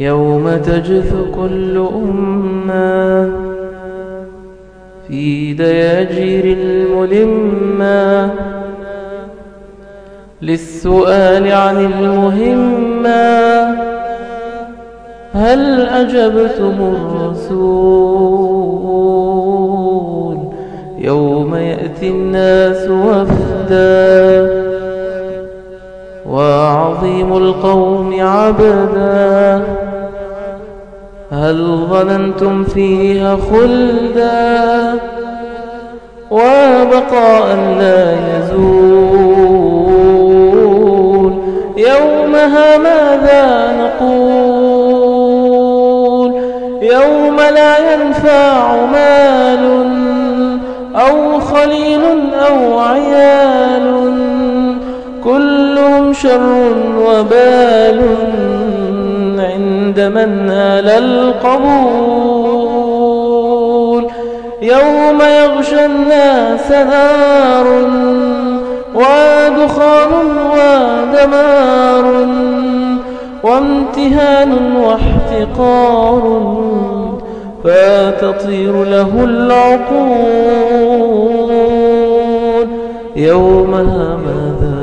يوم تجث كل أمة في دياجير الملمة. للسؤال عن المهمة هل أجبتم الرسول؟ يوم يأتي الناس وفدا وعظيم القوم عبدا. هل ظننتم فيها خلدا وبقاء لا يزول يومها ماذا نقول يوم لا ينفع مال أو خليل أو عيال كلهم شر وبال عند من نال القبول. يوم يغشى الناس نار ودخان ودمار وامتهان واحتقار فتطير له العقول. يومها ماذا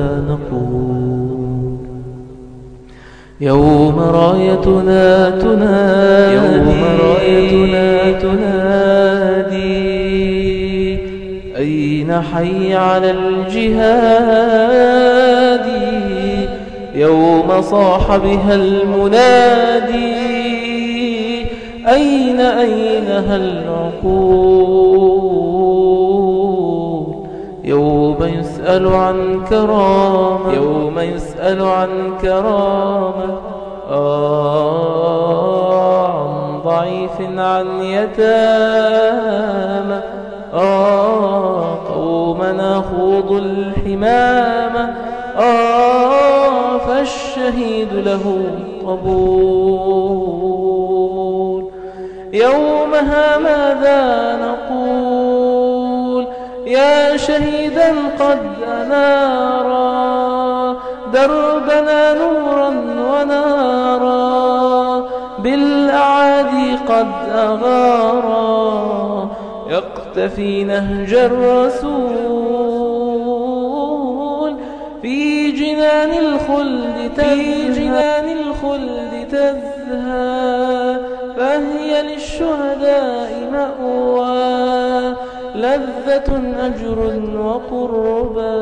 يوم رايتنا تنادي. يوم رايتنا تنادي. أين حي على الجهاد؟ يوم صاح بها المنادي. أين أين هل العقول يوم يسأل عن كرامة يوم يسأل عن كرامة. آه عن ضعيف عن يتامى. آه قومنا خوض الحمامة. آه فالشهيد له قبول يومها ماذا نقول؟ يا شهيدا قد أنارا دربنا نورا ونارا بالأعادي قد أغارا يقتفي نهج الرسول في جنان الخلد في جنان الخلد تزهى فهي للشهداء مأوى. لذة أجر وقربى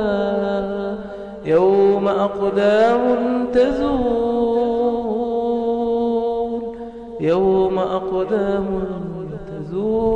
يوم أقدام تزول يوم أقدام تزول.